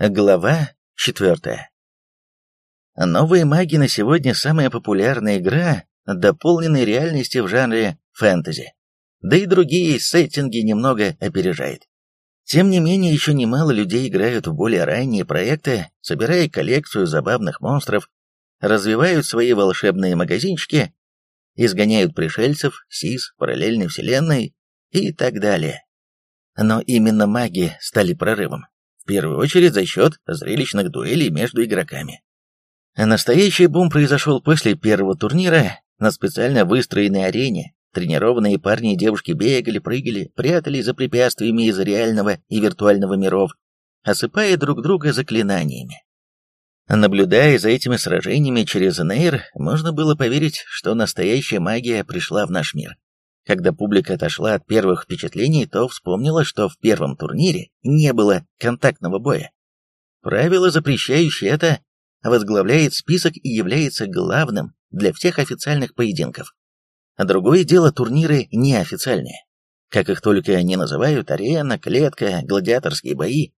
Глава четвертая. Новые маги на сегодня самая популярная игра дополненной реальности в жанре фэнтези. Да и другие сеттинги немного опережает. Тем не менее, еще немало людей играют в более ранние проекты, собирая коллекцию забавных монстров, развивают свои волшебные магазинчики, изгоняют пришельцев, СИС, параллельной вселенной и так далее. Но именно маги стали прорывом первую очередь за счет зрелищных дуэлей между игроками. Настоящий бум произошел после первого турнира на специально выстроенной арене. Тренированные парни и девушки бегали, прыгали, прятались за препятствиями из реального и виртуального миров, осыпая друг друга заклинаниями. Наблюдая за этими сражениями через Нейр, можно было поверить, что настоящая магия пришла в наш мир. Когда публика отошла от первых впечатлений, то вспомнила, что в первом турнире не было контактного боя. Правило, запрещающее это, возглавляет список и является главным для всех официальных поединков. Другое дело турниры неофициальные. Как их только не называют, арена, клетка, гладиаторские бои.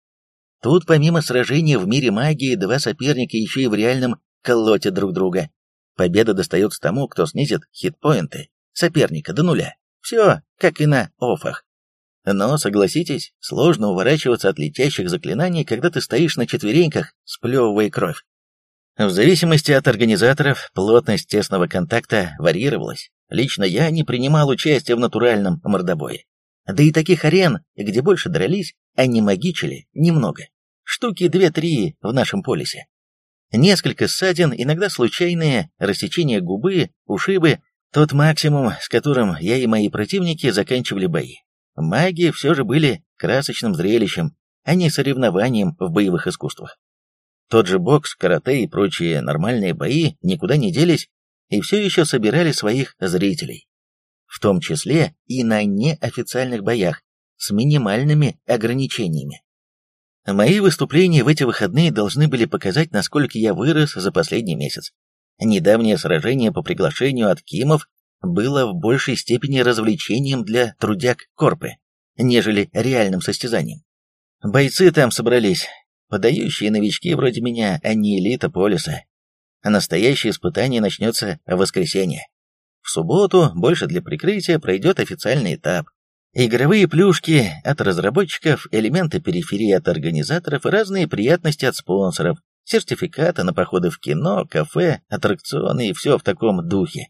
Тут помимо сражения в мире магии, два соперника еще и в реальном колотят друг друга. Победа достается тому, кто снизит хитпоинты соперника до нуля. Все, как и на офах. Но, согласитесь, сложно уворачиваться от летящих заклинаний, когда ты стоишь на четвереньках, сплевывая кровь. В зависимости от организаторов, плотность тесного контакта варьировалась. Лично я не принимал участия в натуральном мордобое. Да и таких арен, где больше дрались, а не магичили, немного. Штуки две-три в нашем полисе. Несколько ссадин, иногда случайные рассечения губы, ушибы, тот максимум, с которым я и мои противники заканчивали бои. Маги все же были красочным зрелищем, а не соревнованием в боевых искусствах. Тот же бокс, карате и прочие нормальные бои никуда не делись и все еще собирали своих зрителей. В том числе и на неофициальных боях с минимальными ограничениями. Мои выступления в эти выходные должны были показать, насколько я вырос за последний месяц. Недавнее сражение по приглашению от Кимов было в большей степени развлечением для трудяг Корпы, нежели реальным состязанием. Бойцы там собрались, подающие новички вроде меня, а не элита полиса. Настоящее испытание начнется в воскресенье. В субботу, больше для прикрытия, пройдет официальный этап. Игровые плюшки от разработчиков, элементы периферии от организаторов и разные приятности от спонсоров, сертификаты на походы в кино, кафе, аттракционы и все в таком духе.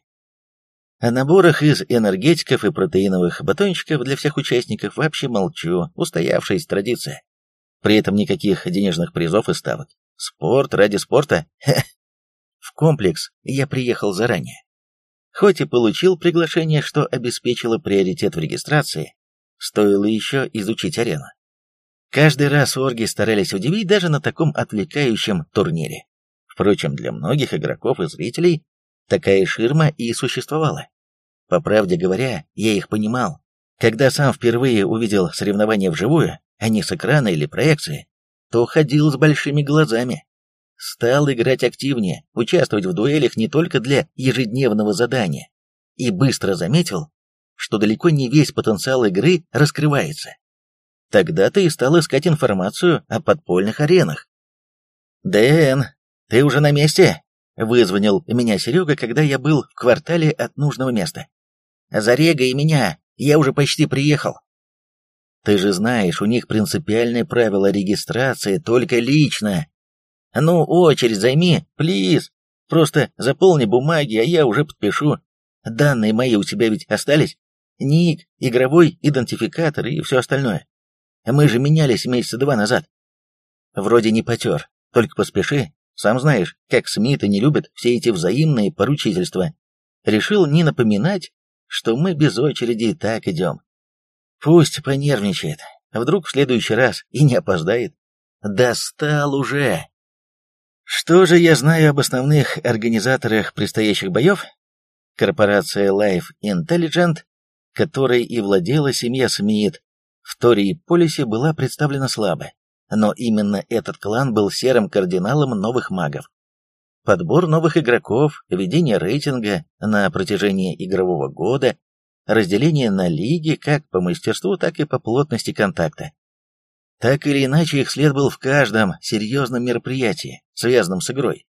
О наборах из энергетиков и протеиновых батончиков для всех участников вообще молчу, устоявшаяся традиция. При этом никаких денежных призов и ставок. Спорт ради спорта? В комплекс я приехал заранее. Хоть и получил приглашение, что обеспечило приоритет в регистрации, стоило еще изучить арену. Каждый раз орги старались удивить даже на таком отвлекающем турнире. Впрочем, для многих игроков и зрителей такая ширма и существовала. По правде говоря, я их понимал. Когда сам впервые увидел соревнования вживую, а не с экрана или проекции, то ходил с большими глазами. Стал играть активнее, участвовать в дуэлях не только для ежедневного задания. И быстро заметил, что далеко не весь потенциал игры раскрывается. Тогда ты и стал искать информацию о подпольных аренах. «Дэн, ты уже на месте?» — вызвонил меня Серега, когда я был в квартале от нужного места. «Зарегай меня, я уже почти приехал». «Ты же знаешь, у них принципиальное правило регистрации только лично. Ну, очередь займи, плиз. Просто заполни бумаги, а я уже подпишу. Данные мои у тебя ведь остались? Ник, игровой идентификатор и все остальное. Мы же менялись месяца два назад. Вроде не потер, только поспеши. Сам знаешь, как Смиты не любят все эти взаимные поручительства. Решил не напоминать, что мы без очереди и так идем. Пусть понервничает, вдруг в следующий раз и не опоздает. Достал уже. Что же я знаю об основных организаторах предстоящих боев? Корпорация Life Intelligent, которой и владела семья Смит, в Тории-Полисе была представлена слабо, но именно этот клан был серым кардиналом новых магов. Подбор новых игроков, ведение рейтинга на протяжении игрового года, разделение на лиги как по мастерству, так и по плотности контакта. Так или иначе, их след был в каждом серьезном мероприятии, связанном с игрой.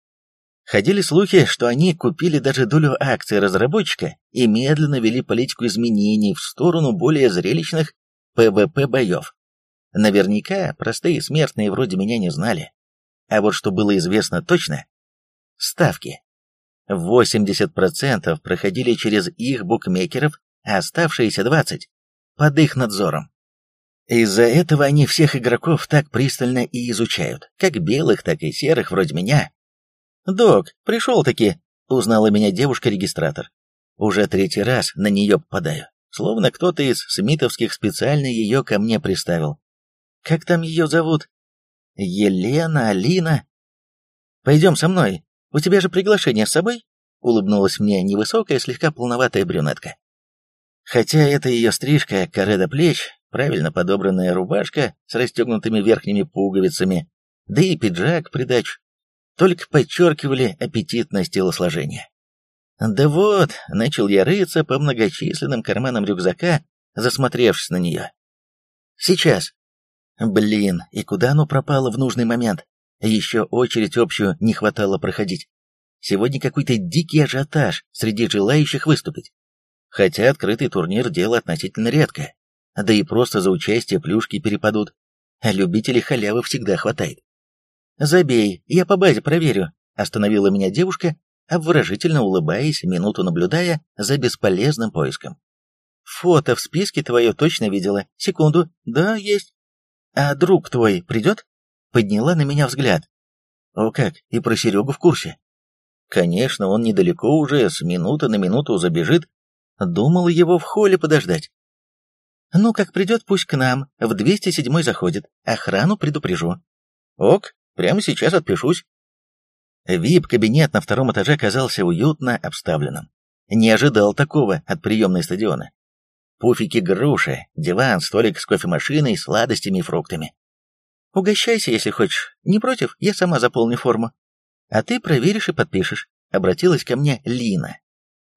Ходили слухи, что они купили даже долю акций разработчика и медленно вели политику изменений в сторону более зрелищных ПВП-боев. Наверняка простые смертные вроде меня не знали. А вот что было известно точно – ставки. 80% проходили через их букмекеров, а оставшиеся 20% – под их надзором. Из-за этого они всех игроков так пристально и изучают, как белых, так и серых, вроде меня. «Док, пришел-таки», — узнала меня девушка-регистратор. Уже третий раз на нее попадаю, словно кто-то из смитовских специально ее ко мне приставил. Как там ее зовут? Елена, Алина? Пойдем со мной, у тебя же приглашение с собой?» Улыбнулась мне невысокая, слегка полноватая брюнетка. Хотя это ее стрижка, коре до плеч, правильно подобранная рубашка с расстегнутыми верхними пуговицами, да и пиджак придачу, только подчеркивали аппетитность телосложения. Да вот, начал я рыться по многочисленным карманам рюкзака, засмотревшись на нее. Сейчас. Блин, и куда оно пропало в нужный момент? Еще очередь общую не хватало проходить. Сегодня какой-то дикий ажиотаж среди желающих выступить. Хотя открытый турнир – дело относительно редкое. Да и просто за участие плюшки перепадут. А любителей халявы всегда хватает. «Забей, я по базе проверю», – остановила меня девушка, обворожительно улыбаясь, минуту наблюдая за бесполезным поиском. «Фото в списке твое точно видела. Секунду. Да, есть. А друг твой придет?» Подняла на меня взгляд. «О как, и про Серегу в курсе». «Конечно, он недалеко уже, с минуты на минуту забежит, Думал его в холле подождать. Ну, как придет, пусть к нам, в 207 заходит, охрану предупрежу. Ок, прямо сейчас отпишусь. ВИП-кабинет на втором этаже оказался уютно обставленным. Не ожидал такого от приемной стадиона. Пуфики груши, диван, столик с кофемашиной, сладостями и фруктами. Угощайся, если хочешь. Не против, я сама заполню форму. А ты проверишь и подпишешь. Обратилась ко мне Лина.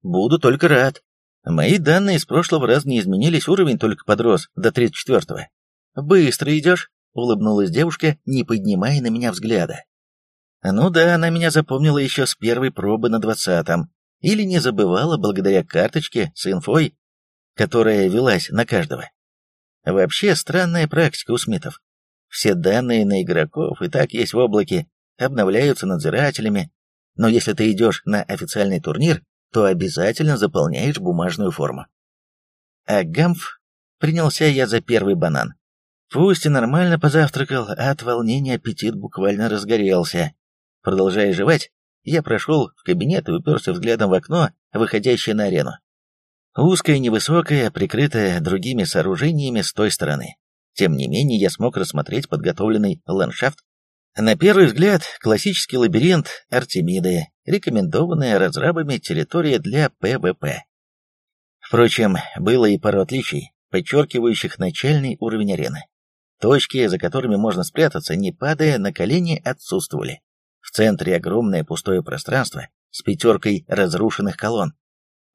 Буду только рад. Мои данные с прошлого раза не изменились, уровень только подрос до 34-го. «Быстро идешь?» — улыбнулась девушка, не поднимая на меня взгляда. Ну да, она меня запомнила еще с первой пробы на двадцатом. Или не забывала благодаря карточке с инфой, которая велась на каждого. Вообще странная практика у Смитов. Все данные на игроков и так есть в облаке, обновляются надзирателями, но если ты идешь на официальный турнир, то обязательно заполняешь бумажную форму. А гамф принялся я за первый банан. Пусть и нормально позавтракал, а от волнения аппетит буквально разгорелся. Продолжая жевать, я прошел в кабинет и уперся взглядом в окно, выходящее на арену. Узкое, невысокое, прикрытое другими сооружениями с той стороны. Тем не менее, я смог рассмотреть подготовленный ландшафт. На первый взгляд, классический лабиринт Артемиды, рекомендованная разрабами территория для ПВП. Впрочем, было и пару отличий, подчеркивающих начальный уровень арены. Точки, за которыми можно спрятаться, не падая на колени, отсутствовали. В центре огромное пустое пространство с пятеркой разрушенных колонн.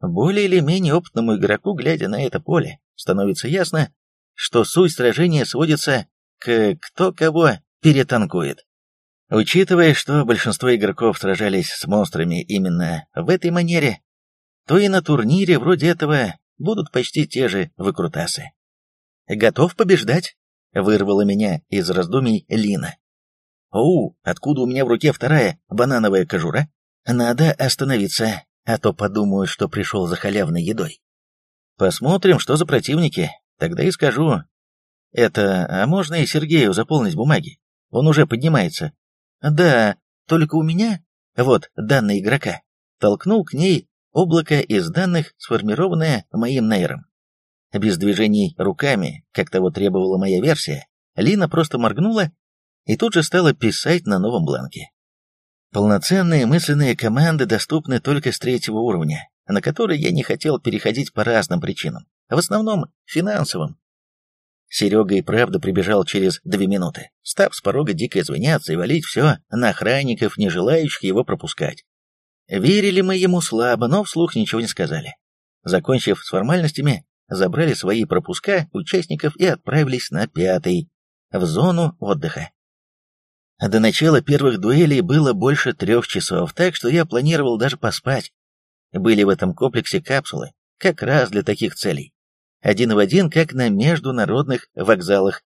Более или менее опытному игроку, глядя на это поле, становится ясно, что суть сражения сводится к кто кого перетанкует. Учитывая, что большинство игроков сражались с монстрами именно в этой манере, то и на турнире вроде этого будут почти те же выкрутасы. «Готов побеждать?» — вырвала меня из раздумий Лина. «Оу, откуда у меня в руке вторая банановая кожура? Надо остановиться, а то подумаю, что пришел за халявной едой. Посмотрим, что за противники, тогда и скажу. Это, а можно и Сергею заполнить бумаги? Он уже поднимается, да, только у меня, вот данные игрока, толкнул к ней облако из данных, сформированное моим нейром. Без движений руками, как того требовала моя версия, Лина просто моргнула и тут же стала писать на новом бланке. Полноценные мысленные команды доступны только с третьего уровня, на который я не хотел переходить по разным причинам, в основном финансовым. Серега и правда прибежал через две минуты, став с порога дико извиняться и валить все на охранников, не желающих его пропускать. Верили мы ему слабо, но вслух ничего не сказали. Закончив с формальностями, забрали свои пропуска участников и отправились на пятый, в зону отдыха. До начала первых дуэлей было больше трех часов, так что я планировал даже поспать. Были в этом комплексе капсулы, как раз для таких целей. Один в один, как на международных вокзалах.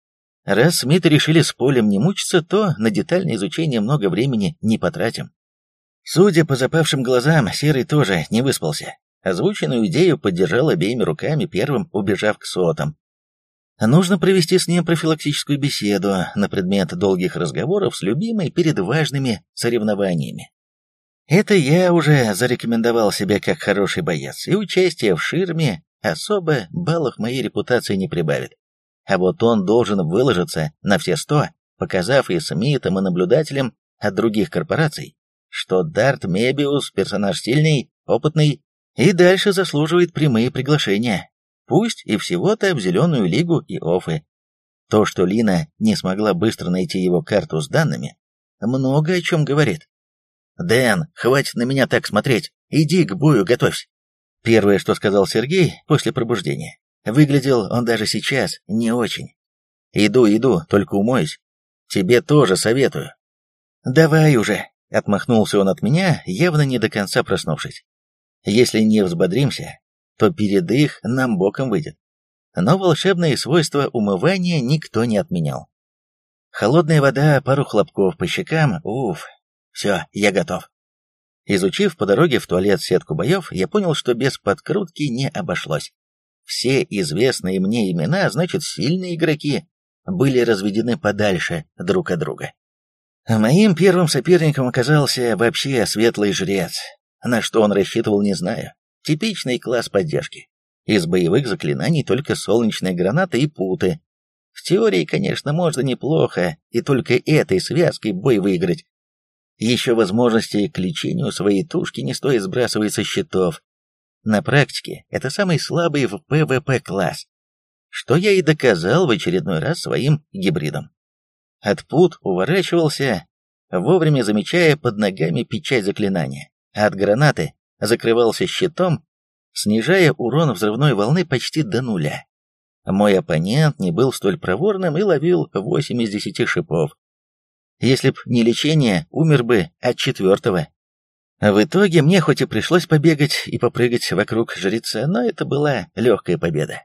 Раз Смиты решили с полем не мучиться, то на детальное изучение много времени не потратим. Судя по запавшим глазам, Серый тоже не выспался. Озвученную идею поддержал обеими руками, первым убежав к сотам. Нужно провести с ним профилактическую беседу на предмет долгих разговоров с любимой перед важными соревнованиями. Это я уже зарекомендовал себя как хороший боец, и участие в ширме особо баллов моей репутации не прибавит. А вот он должен выложиться на все сто, показав и Смитам, и наблюдателям от других корпораций, что Дарт Мебиус персонаж сильный, опытный и дальше заслуживает прямые приглашения. Пусть и всего-то в Зеленую Лигу и Офы. То, что Лина не смогла быстро найти его карту с данными, много о чем говорит. «Дэн, хватит на меня так смотреть. Иди к бою готовься». Первое, что сказал Сергей после пробуждения. Выглядел он даже сейчас не очень. «Иду, иду, только умоюсь. Тебе тоже советую». «Давай уже», — отмахнулся он от меня, явно не до конца проснувшись. «Если не взбодримся, то передых нам боком выйдет». Но волшебные свойства умывания никто не отменял. Холодная вода, пару хлопков по щекам, уф, все, я готов. Изучив по дороге в туалет сетку боев, я понял, что без подкрутки не обошлось. Все известные мне имена, значит, сильные игроки, были разведены подальше друг от друга. Моим первым соперником оказался вообще светлый жрец. На что он рассчитывал, не знаю. Типичный класс поддержки. Из боевых заклинаний только солнечные гранаты и путы. В теории, конечно, можно неплохо, и только этой связкой бой выиграть. Еще возможности к лечению своей тушки не стоит сбрасывать со счетов. На практике это самый слабый в ПВП класс, что я и доказал в очередной раз своим гибридом. От пут уворачивался, вовремя замечая под ногами печать заклинания, а от гранаты закрывался щитом, снижая урон взрывной волны почти до нуля. Мой оппонент не был столь проворным и ловил 8 из 10 шипов, если б не лечение, умер бы от четвертого. В итоге мне хоть и пришлось побегать и попрыгать вокруг жреца, но это была легкая победа.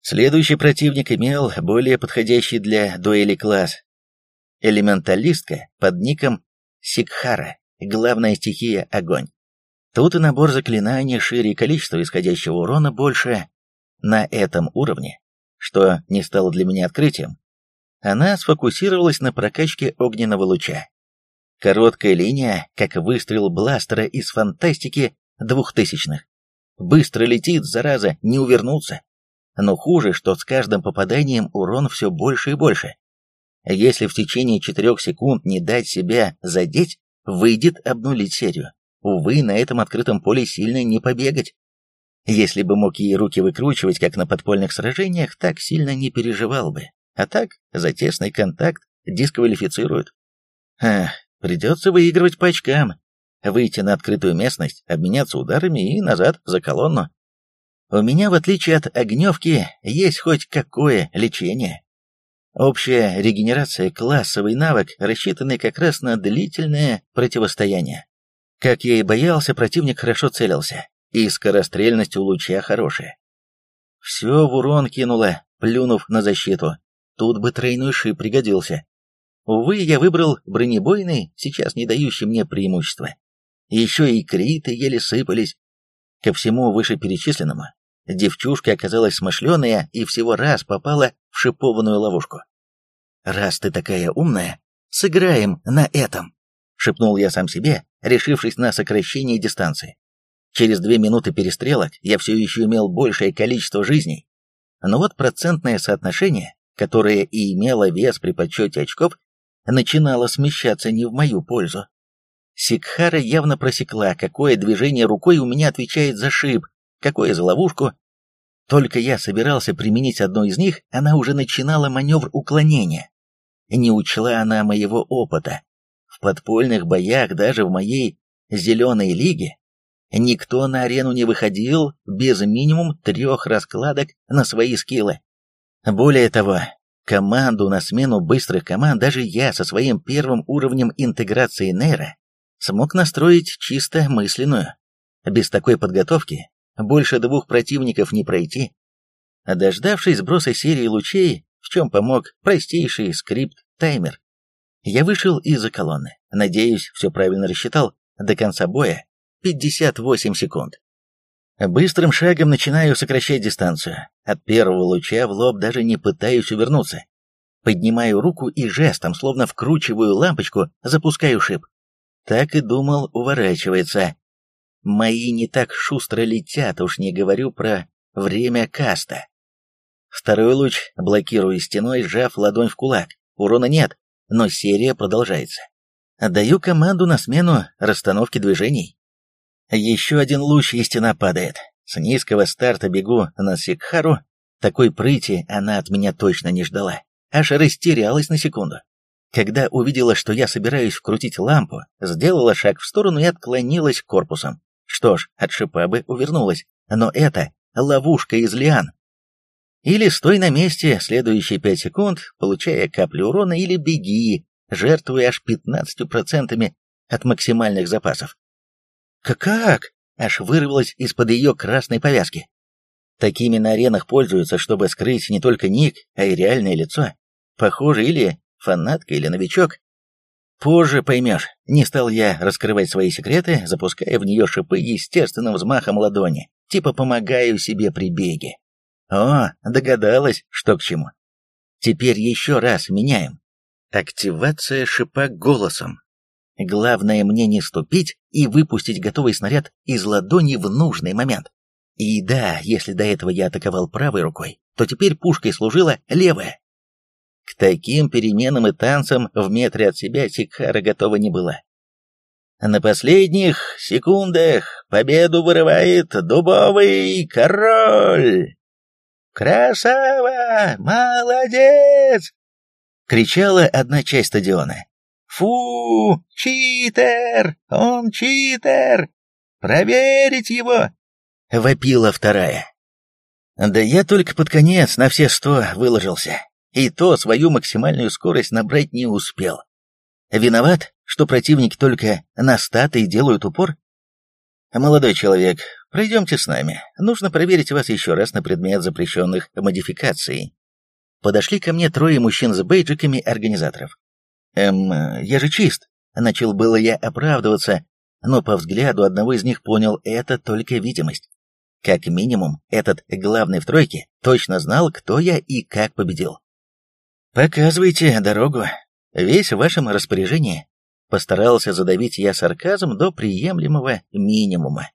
Следующий противник имел более подходящий для дуэли класс. Элементалистка под ником Сикхара, главная стихия — огонь. Тут и набор заклинаний шире и количество исходящего урона больше. На этом уровне, что не стало для меня открытием, она сфокусировалась на прокачке огненного луча. Короткая линия, как выстрел бластера из фантастики двухтысячных. Быстро летит, зараза, не увернуться. Но хуже, что с каждым попаданием урон все больше и больше. Если в течение четырех секунд не дать себя задеть, выйдет обнулить серию. Увы, на этом открытом поле сильно не побегать. Если бы мог ей руки выкручивать, как на подпольных сражениях, так сильно не переживал бы. А так, за тесный контакт дисквалифицируют. Эх, придется выигрывать по очкам, выйти на открытую местность, обменяться ударами и назад за колонну. У меня, в отличие от огневки, есть хоть какое лечение. Общая регенерация – классовый навык, рассчитанный как раз на длительное противостояние. Как я и боялся, противник хорошо целился, и скорострельность у луча хорошая. Все в урон кинуло, плюнув на защиту. Тут бы тройной шип пригодился. Увы, я выбрал бронебойный, сейчас не дающий мне преимущества. Еще и криты еле сыпались. Ко всему вышеперечисленному, девчушка оказалась смышленая и всего раз попала в шипованную ловушку. «Раз ты такая умная, сыграем на этом», — шепнул я сам себе, решившись на сокращение дистанции. Через две минуты перестрелок я все еще имел большее количество жизней, но вот процентное соотношение которая и имела вес при подсчете очков, начинала смещаться не в мою пользу. Сикхара явно просекла, какое движение рукой у меня отвечает за шип, какое за ловушку. Только я собирался применить одно из них, она уже начинала маневр уклонения. Не учла она моего опыта. Подпольных боях, даже в моей «зеленой лиге», никто на арену не выходил без минимум трех раскладок на свои скиллы. Более того, команду на смену быстрых команд даже я со своим первым уровнем интеграции нейро смог настроить чисто мысленную. Без такой подготовки больше двух противников не пройти. Дождавшись сброса серии лучей, в чем помог простейший скрипт-таймер, я вышел из-за колонны. Надеюсь, все правильно рассчитал. До конца боя 58 секунд. Быстрым шагом начинаю сокращать дистанцию. От первого луча в лоб даже не пытаюсь увернуться. Поднимаю руку и жестом, словно вкручиваю лампочку, запускаю шип. Так и думал, уворачивается. Мои не так шустро летят, уж не говорю про время каста. Второй луч блокирую стеной, сжав ладонь в кулак. Урона нет, но серия продолжается. Отдаю команду на смену расстановки движений. Еще один луч, и стена падает. С низкого старта бегу на Сикхару. Такой прыти она от меня точно не ждала. Аж растерялась на секунду. Когда увидела, что я собираюсь вкрутить лампу, сделала шаг в сторону и отклонилась корпусом. Что ж, от шипа бы увернулась. Но это ловушка из лиан. Или стой на месте следующие пять секунд, получая каплю урона, или беги, жертвуя аж 15% от максимальных запасов. «Как?» — аж вырвалось из-под ее красной повязки. Такими на аренах пользуются, чтобы скрыть не только ник, а и реальное лицо. Похоже, или фанатка, или новичок. Позже поймешь, не стал я раскрывать свои секреты, запуская в нее шипы естественным взмахом ладони, типа помогаю себе при беге. О, догадалась, что к чему. Теперь еще раз меняем. Активация шипа голосом. Главное мне не ступить и выпустить готовый снаряд из ладони в нужный момент. И да, если до этого я атаковал правой рукой, то теперь пушкой служила левая. К таким переменам и танцам в метре от себя Сикхара готова не была. На последних секундах победу вырывает дубовый король. «Красава! Молодец!» — кричала одна часть стадиона. «Фу! Читер! Он читер! Проверить его!» — вопила вторая. Да я только под конец на все сто выложился, и то свою максимальную скорость набрать не успел. Виноват, что противники только на статы делают упор? Молодой человек, пройдемте с нами. Нужно проверить вас еще раз на предмет запрещенных модификаций. Подошли ко мне трое мужчин с бейджиками организаторов. «Эм, я же чист!» Начал было я оправдываться, но по взгляду одного из них понял, это только видимость. Как минимум, этот главный в тройке точно знал, кто я и как победил. «Показывайте дорогу. Весь в вашем распоряжении». Постарался задавить я сарказм до приемлемого минимума.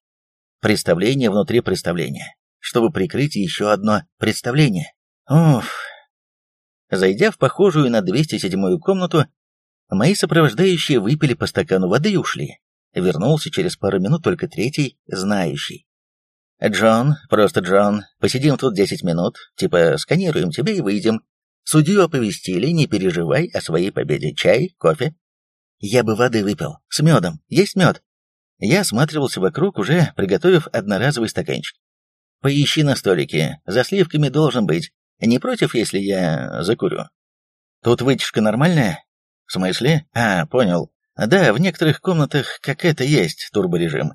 Представление внутри представления, чтобы прикрыть еще одно представление. Уф. Зайдя в похожую на 207-ю комнату, Мои сопровождающие выпили по стакану воды и ушли. Вернулся через пару минут только третий, знающий. «Джон, просто Джон, посидим тут десять минут, типа сканируем тебя и выйдем. Судью оповестили, не переживай о своей победе. Чай, кофе?» «Я бы воды выпил. С медом. Есть мед?» Я осматривался вокруг, уже приготовив одноразовый стаканчик. «Поищи на столике. За сливками должен быть. Не против, если я закурю?» «Тут вытяжка нормальная?» «В смысле? А, понял. Да, в некоторых комнатах как это есть турборежим.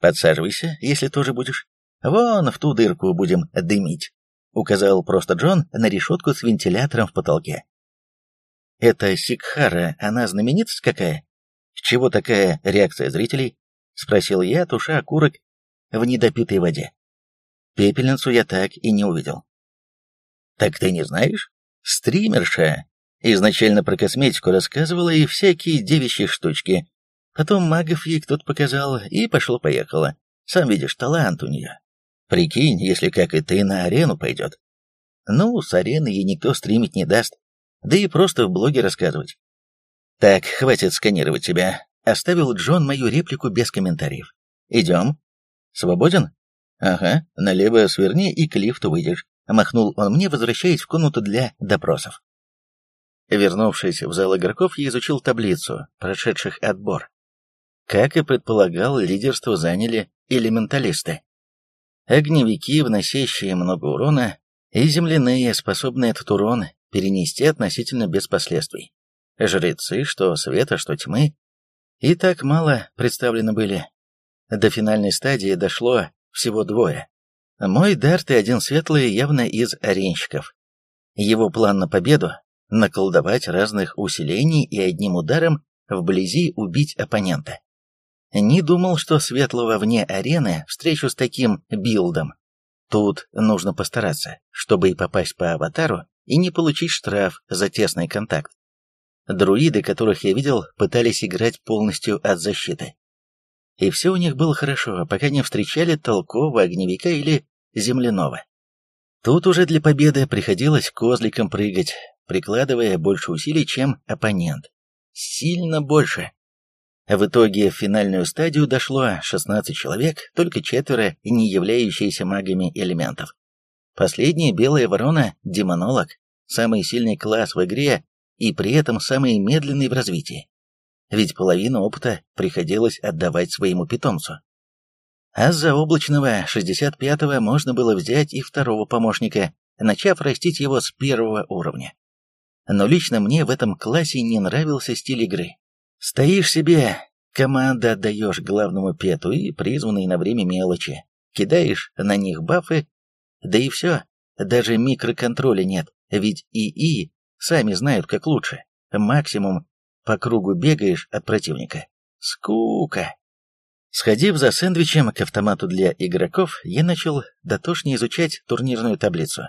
Подсаживайся, если тоже будешь. Вон в ту дырку будем дымить», — указал просто Джон на решетку с вентилятором в потолке. «Это Сикхара, она знаменитость какая? Чего такая реакция зрителей?» — спросил я, туша окурок в недопитой воде. Пепельницу я так и не увидел. «Так ты не знаешь? Стримерша Изначально про косметику рассказывала и всякие девичьи штучки. Потом магов ей кто-то показал, и пошло-поехало. Сам видишь, талант у нее. Прикинь, если как и ты на арену пойдет. Ну, с арены ей никто стримить не даст. Да и просто в блоге рассказывать. Так, хватит сканировать тебя. Оставил Джон мою реплику без комментариев. Идем. Свободен? Ага, налево сверни и к лифту выйдешь. Махнул он мне, возвращаясь в комнату для допросов. Вернувшись в зал игроков, я изучил таблицу, прошедших отбор. Как и предполагал, лидерство заняли элементалисты. Огневики, вносящие много урона, и земляные, способные этот урон перенести относительно без последствий. Жрецы, что света, что тьмы, и так мало представлены были. До финальной стадии дошло всего двое. Мой Дарт и один светлый явно из аренщиков. Его план на победу — наколдовать разных усилений и одним ударом вблизи убить оппонента. Не думал, что светлого вне арены встречу с таким билдом. Тут нужно постараться, чтобы и попасть по аватару, и не получить штраф за тесный контакт. Друиды, которых я видел, пытались играть полностью от защиты. И все у них было хорошо, пока не встречали толкового огневика или земляного. Тут уже для победы приходилось козликом прыгать, прикладывая больше усилий, чем оппонент. Сильно больше. В итоге в финальную стадию дошло 16 человек, только четверо не являющиеся магами элементов. Последняя белая ворона – демонолог, самый сильный класс в игре и при этом самый медленный в развитии ведь половину опыта приходилось отдавать своему питомцу. А за облачного 65-го можно было взять и второго помощника, начав растить его с первого уровня. Но лично мне в этом классе не нравился стиль игры. Стоишь себе, команда отдаешь главному пету и призванные на время мелочи, кидаешь на них бафы, да и все, даже микроконтроля нет, ведь ИИ сами знают как лучше. Максимум по кругу бегаешь от противника. Скука. Сходив за сэндвичем к автомату для игроков, я начал дотошнее изучать турнирную таблицу.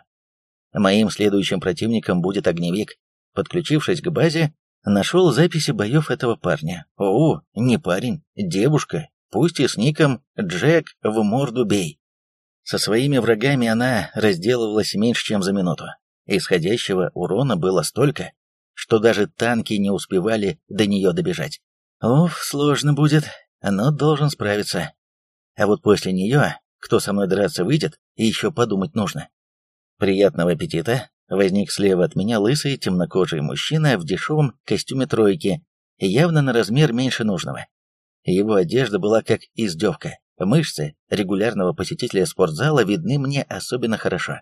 Моим следующим противником будет огневик. Подключившись к базе, нашел записи боев этого парня. О, не парень, девушка, пусть и с ником Джек в морду бей. Со своими врагами она разделывалась меньше, чем за минуту. Исходящего урона было столько, что даже танки не успевали до нее добежать. Уф, сложно будет, но должен справиться. А вот после нее, кто со мной драться выйдет, еще подумать нужно. Приятного аппетита. Возник слева от меня лысый темнокожий мужчина в дешевом костюме тройки, явно на размер меньше нужного. Его одежда была как издевка. Мышцы регулярного посетителя спортзала видны мне особенно хорошо.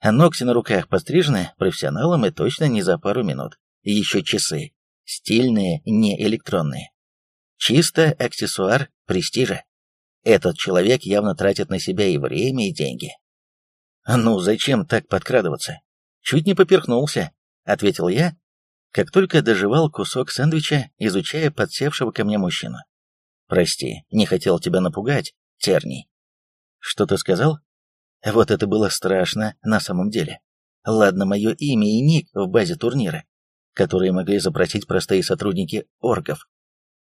А ногти на руках пострижены профессионалом и точно не за пару минут. Еще часы. Стильные, не электронные. Чисто аксессуар престижа. Этот человек явно тратит на себя и время, и деньги. «Ну, зачем так подкрадываться?» «Чуть не поперхнулся», — ответил я, как только доживал кусок сэндвича, изучая подсевшего ко мне мужчину. «Прости, не хотел тебя напугать, терний». «Что ты сказал?» Вот это было страшно на самом деле. Ладно, мое имя и ник в базе турнира, которые могли запросить простые сотрудники оргов.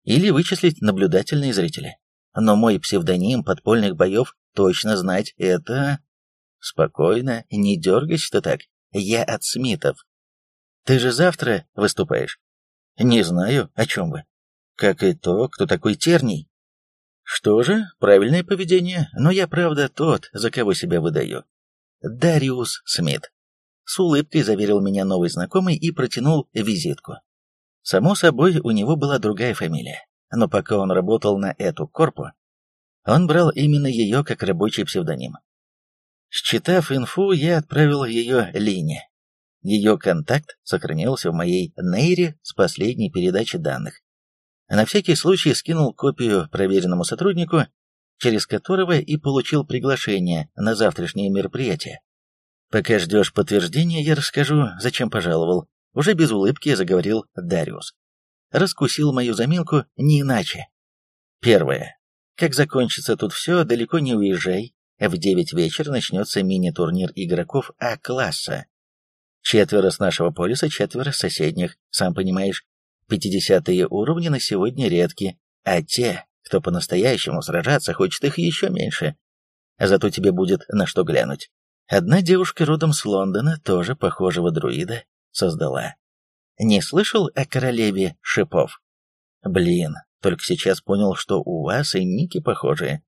Или вычислить наблюдательные зрители. Но мой псевдоним подпольных боев точно знать это... Спокойно, не дергайся ты так. Я от Смитов. Ты же завтра выступаешь? Не знаю, о чем вы. Как и то, кто такой Терний. Что же, правильное поведение, но я правда тот, за кого себя выдаю. Дариус Смит. С улыбкой заверил меня новый знакомый и протянул визитку. Само собой, у него была другая фамилия, но пока он работал на эту корпу, он брал именно ее как рабочий псевдоним. Считав инфу, я отправил ее Лине. Ее контакт сохранился в моей нейре с последней передачи данных. На всякий случай скинул копию проверенному сотруднику, через которого и получил приглашение на завтрашнее мероприятие. Пока ждешь подтверждения, я расскажу, зачем пожаловал. Уже без улыбки заговорил Дариус. Раскусил мою заминку не иначе. Первое. Как закончится тут все, далеко не уезжай. В девять вечера начнется мини-турнир игроков А-класса. Четверо с нашего полюса, четверо с соседних, сам понимаешь. Пятидесятые уровни на сегодня редки, а те, кто по-настоящему сражаться хочет, их еще меньше. Зато тебе будет на что глянуть. Одна девушка родом с Лондона, тоже похожего друида, создала. Не слышал о королеве шипов? Блин, только сейчас понял, что у вас и ники похожие.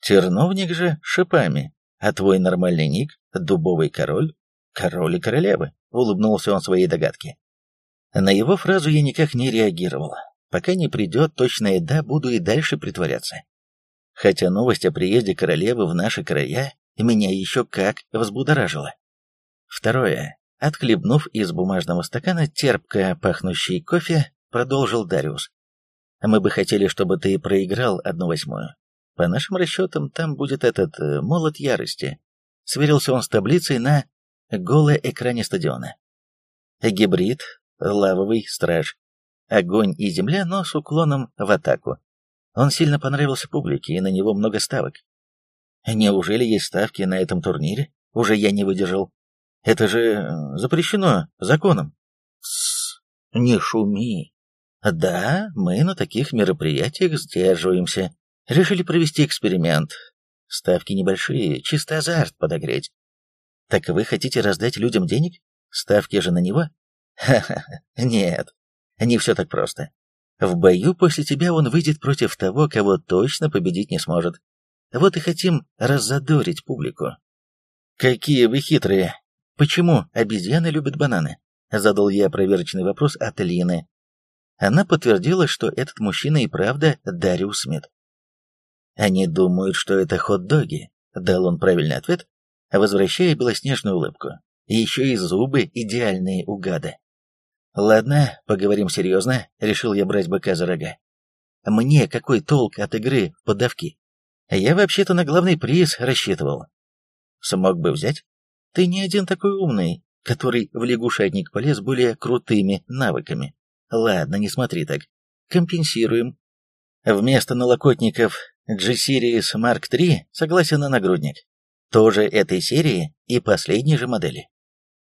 Терновник же шипами, а твой нормальный ник — дубовый король, король и королевы, улыбнулся он своей догадке. На его фразу я никак не реагировал. Пока не придет точная «да», буду и дальше притворяться. Хотя новость о приезде королевы в наши края меня еще как взбудоражила. Второе. Отхлебнув из бумажного стакана терпко пахнущий кофе, продолжил Дариус. «Мы бы хотели, чтобы ты проиграл одну восьмую. По нашим расчетам, там будет этот э, молот ярости». Сверился он с таблицей на голой экране стадиона. Гибрид, лавовый страж. Огонь и земля, но с уклоном в атаку. Он сильно понравился публике, и на него много ставок. Неужели есть ставки на этом турнире? Уже я не выдержал. Это же э, запрещено законом. Тссс, не шуми. Да, мы на таких мероприятиях сдерживаемся. Решили провести эксперимент. Ставки небольшие, чисто азарт подогреть. Так вы хотите раздать людям денег? Ставки же на него? Ха-ха, нет, не все так просто. В бою после тебя он выйдет против того, кого точно победить не сможет. Вот и хотим раззадорить публику. Какие вы хитрые. Почему обезьяны любят бананы? Задал я проверочный вопрос от Лины. Она подтвердила, что этот мужчина и правда Дариус Смит. Они думают, что это хот-доги, дал он правильный ответ, возвращая белоснежную улыбку. Еще и зубы идеальные у гада. Ладно, поговорим серьезно, решил я брать быка за рога. Мне какой толк от игры подавки? Я вообще-то на главный приз рассчитывал. Смог бы взять? Ты не один такой умный, который в лягушатник полез более крутыми навыками. Ладно, не смотри так. Компенсируем. Вместо налокотников G-Series Mark III согласен на нагрудник. Тоже этой серии и последней же модели.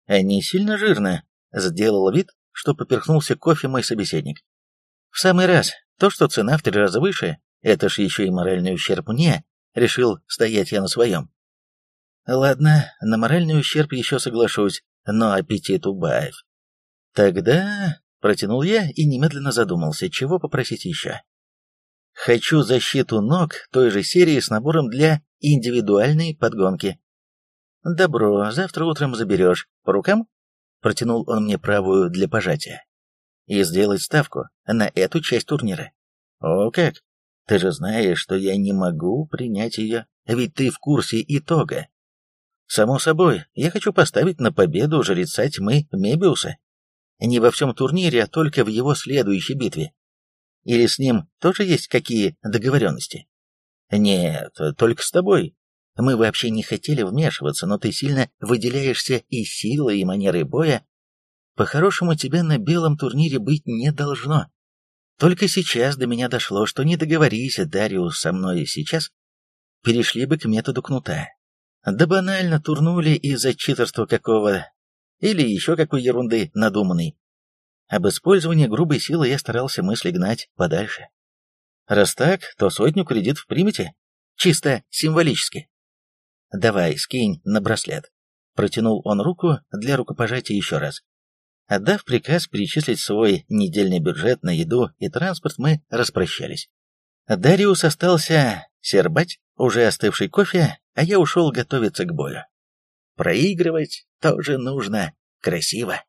Они сильно жирно. Сделал вид, что поперхнулся кофе мой собеседник. В самый раз, то, что цена в три раза выше, это ж еще и моральный ущерб мне, решил стоять я на своем. Ладно, на моральный ущерб еще соглашусь, но аппетит убавь. Тогда протянул я и немедленно задумался, чего попросить еще. Хочу защиту ног той же серии с набором для индивидуальной подгонки. Добро, завтра утром заберешь. По рукам? Протянул он мне правую для пожатия. И сделать ставку на эту часть турнира. О как! Ты же знаешь, что я не могу принять ее, ведь ты в курсе итога. Само собой, я хочу поставить на победу жреца тьмы Мебиуса. Не во всем турнире, а только в его следующей битве. Или с ним тоже есть какие договоренности? Нет, только с тобой. Мы вообще не хотели вмешиваться, но ты сильно выделяешься и силой, и манерой боя. По-хорошему, тебя на белом турнире быть не должно. Только сейчас до меня дошло, что не договорись, Дариус, со мной сейчас, перешли бы к методу кнута. Да банально турнули из-за читерства какого или еще какой ерунды надуманной. Об использовании грубой силы я старался мысли гнать подальше. Раз так, то сотню кредитов примете? Чисто символически. Давай, скинь на браслет. Протянул он руку для рукопожатия еще раз. Отдав приказ перечислить свой недельный бюджет на еду и транспорт, мы распрощались. Дариус остался сербать уже остывший кофе, а я ушел готовиться к бою. Проигрывать тоже нужно красиво.